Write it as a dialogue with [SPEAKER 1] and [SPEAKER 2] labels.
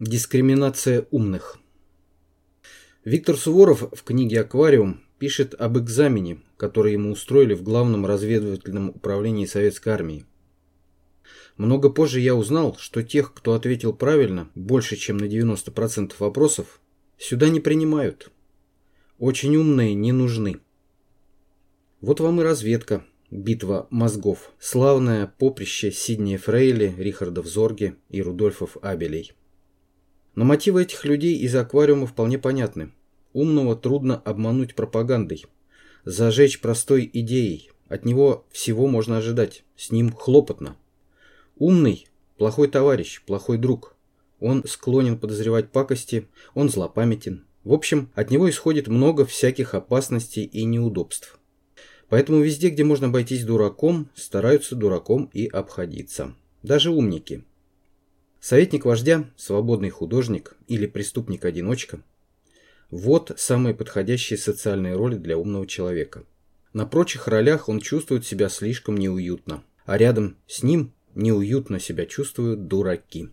[SPEAKER 1] Дискриминация умных. Виктор Суворов в книге «Аквариум» пишет об экзамене, который ему устроили в Главном разведывательном управлении Советской Армии. Много позже я узнал, что тех, кто ответил правильно, больше чем на 90% вопросов, сюда не принимают. Очень умные не нужны. Вот вам и разведка, битва мозгов, славное поприще Сиднея Фрейли, Рихардов Зорге и Рудольфов Абелей. Но мотивы этих людей из аквариума вполне понятны. Умного трудно обмануть пропагандой. Зажечь простой идеей. От него всего можно ожидать. С ним хлопотно. Умный – плохой товарищ, плохой друг. Он склонен подозревать пакости, он злопамятен. В общем, от него исходит много всяких опасностей и неудобств. Поэтому везде, где можно обойтись дураком, стараются дураком и обходиться. Даже умники. Советник вождя, свободный художник или преступник-одиночка – вот самые подходящие социальные роли для умного человека. На прочих ролях он чувствует себя слишком неуютно, а рядом с ним неуютно себя чувствуют дураки.